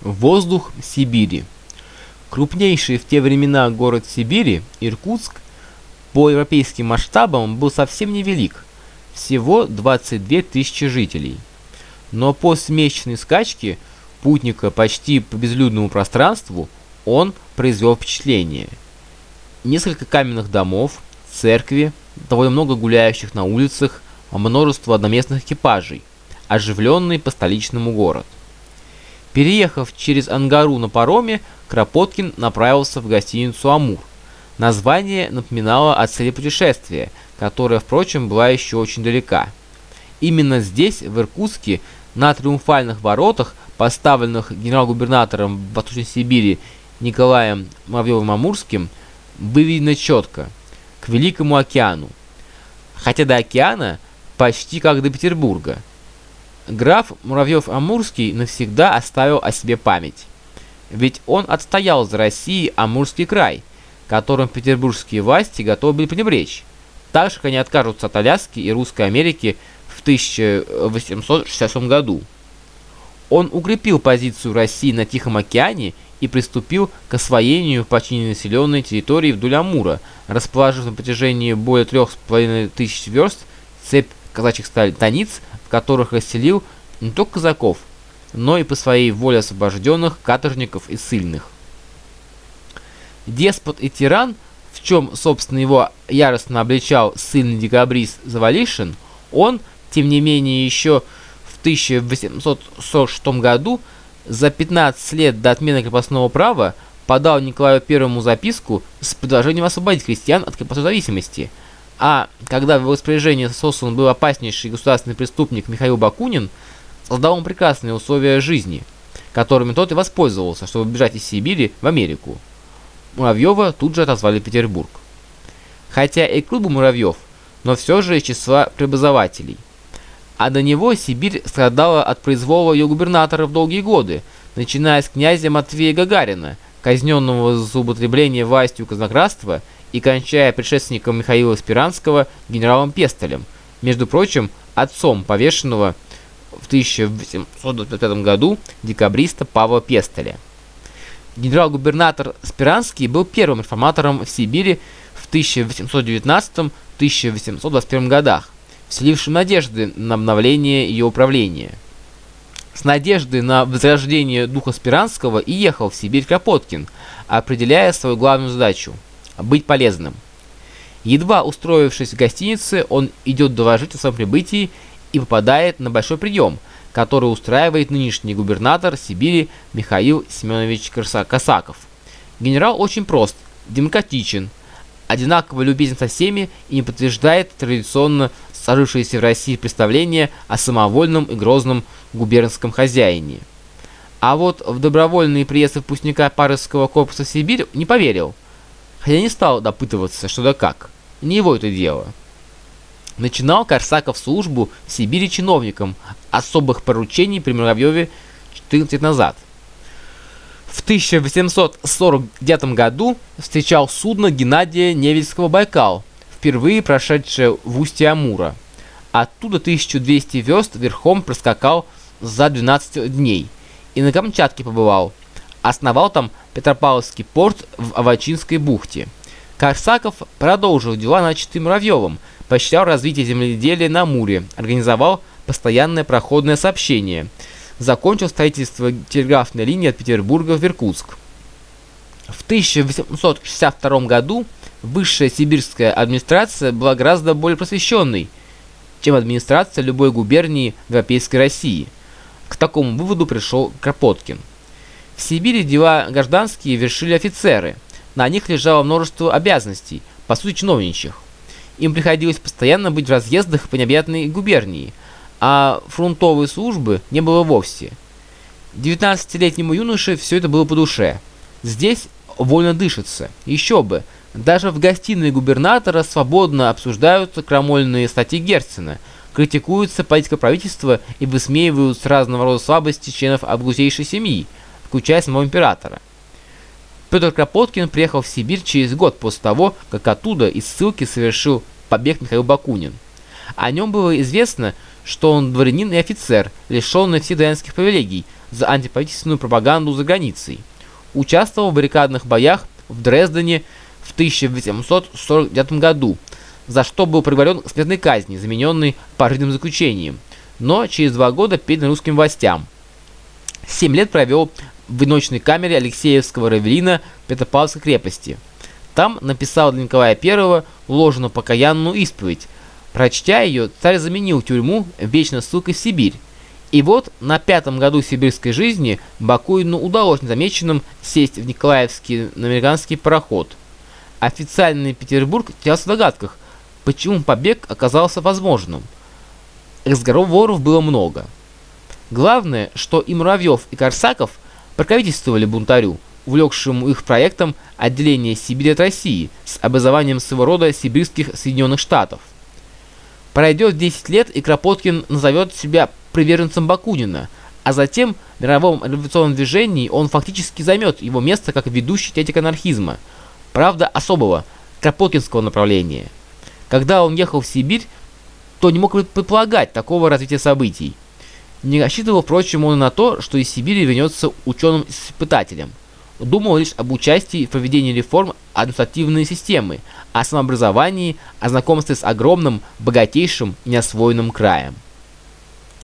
Воздух Сибири. Крупнейший в те времена город Сибири, Иркутск, по европейским масштабам был совсем невелик, всего 22 тысячи жителей. Но после месячной скачки путника почти по безлюдному пространству он произвел впечатление. Несколько каменных домов, церкви, довольно много гуляющих на улицах, множество одноместных экипажей, оживленный по столичному город. Переехав через Ангару на пароме, Кропоткин направился в гостиницу «Амур». Название напоминало о цели путешествия, которая, впрочем, была еще очень далека. Именно здесь, в Иркутске, на триумфальных воротах, поставленных генерал-губернатором Восточной Сибири Николаем Муравьевым-Амурским, выведено четко – к Великому океану. Хотя до океана почти как до Петербурга – Граф Муравьев-Амурский навсегда оставил о себе память. Ведь он отстоял за Россией Амурский край, которым петербургские власти готовы были пренебречь, так же, как они откажутся от Аляски и Русской Америки в 1867 году. Он укрепил позицию России на Тихом океане и приступил к освоению почти населенной территории вдоль Амура, расположив на протяжении более трех с половиной тысяч верст цепь казачьих станиц в которых расселил не только казаков, но и по своей воле освобожденных каторжников и ссыльных. Деспот и тиран, в чем, собственно, его яростно обличал ссыльный декабрист Завалишин, он, тем не менее, еще в 1846 году, за 15 лет до отмены крепостного права, подал Николаю Первому записку с предложением освободить крестьян от крепостной зависимости – а когда в распоряжении сослан был опаснейший государственный преступник Михаил Бакунин, создал он прекрасные условия жизни, которыми тот и воспользовался, чтобы бежать из Сибири в Америку. Муравьева тут же отозвали в Петербург. Хотя и клуб Муравьев, но все же из числа преобразователей. А до него Сибирь страдала от произвола ее губернаторов долгие годы, начиная с князя Матвея Гагарина, казненного за употребление властью казнократства и кончая предшественником Михаила Спиранского генералом Пестелем, между прочим, отцом повешенного в 1825 году декабриста Павла Пестеля. Генерал-губернатор Спиранский был первым реформатором в Сибири в 1819-1821 годах, вселившим надежды на обновление ее управления. С надеждой на возрождение духа Спиранского и ехал в Сибирь Кропоткин, определяя свою главную задачу – быть полезным. Едва устроившись в гостинице, он идет доложить о своем прибытии и попадает на большой прием, который устраивает нынешний губернатор Сибири Михаил Семенович Косаков. Генерал очень прост, демократичен, одинаково любезен со всеми и не подтверждает традиционно сложившееся в России представление о самовольном и грозном губернском хозяине. А вот в добровольный приезд выпускника Парижского корпуса в Сибирь не поверил – хотя не стал допытываться, что да как. Не его это дело. Начинал Корсаков службу в Сибири чиновником особых поручений при Муравьеве 14 лет назад. В 1849 году встречал судно Геннадия Невельского «Байкал», впервые прошедшее в устье Амура. Оттуда 1200 верст верхом проскакал за 12 дней и на Камчатке побывал. Основал там Петропавловский порт в Авачинской бухте. Корсаков продолжил дела начатые Муравьевым, поощрял развитие земледелия на Амуре, организовал постоянное проходное сообщение, закончил строительство телеграфной линии от Петербурга в Иркутск. В 1862 году высшая сибирская администрация была гораздо более просвещенной, чем администрация любой губернии Европейской России. К такому выводу пришел Кропоткин. В Сибири дела гражданские вершили офицеры. На них лежало множество обязанностей, по сути чиновничьих. Им приходилось постоянно быть в разъездах по необъятной губернии, а фронтовой службы не было вовсе. 19-летнему юноше все это было по душе. Здесь вольно дышится. Еще бы. Даже в гостиной губернатора свободно обсуждаются крамольные статьи Герцена, критикуются политика правительства и высмеиваются разного рода слабости членов обгузейшей семьи, включая самого императора. Петр Кропоткин приехал в Сибирь через год после того, как оттуда из ссылки совершил побег Михаил Бакунин. О нем было известно, что он дворянин и офицер, лишенный всех дворянских привилегий за антиправительственную пропаганду за границей. Участвовал в баррикадных боях в Дрездене в 1849 году, за что был приговорен к смертной казни, замененной пожизненным заключением, но через два года передан русским властям. Семь лет провел в одиночной камере Алексеевского равелина Петропавловской крепости. Там написал для Николая I ложную покаянную исповедь. Прочтя ее, царь заменил тюрьму вечной ссылкой в Сибирь. И вот на пятом году сибирской жизни Бакуину удалось незамеченным сесть в Николаевский американский пароход. Официальный Петербург терялся в догадках, почему побег оказался возможным. Разговоров было много. Главное, что и Муравьев, и Корсаков покровительствовали бунтарю, увлекшему их проектом отделения Сибири от России с образованием своего рода сибирских Соединенных Штатов. Пройдет 10 лет, и Кропоткин назовет себя приверженцем Бакунина, а затем в мировом революционном движении он фактически займет его место как ведущий теоретик анархизма, правда особого, Кропоткинского направления. Когда он ехал в Сибирь, то не мог предполагать такого развития событий. Не рассчитывал, впрочем, он на то, что из Сибири вернется ученым-испытателем. Думал лишь об участии в проведении реформ административной системы, о самообразовании, о знакомстве с огромным, богатейшим и неосвоенным краем.